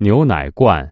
牛奶罐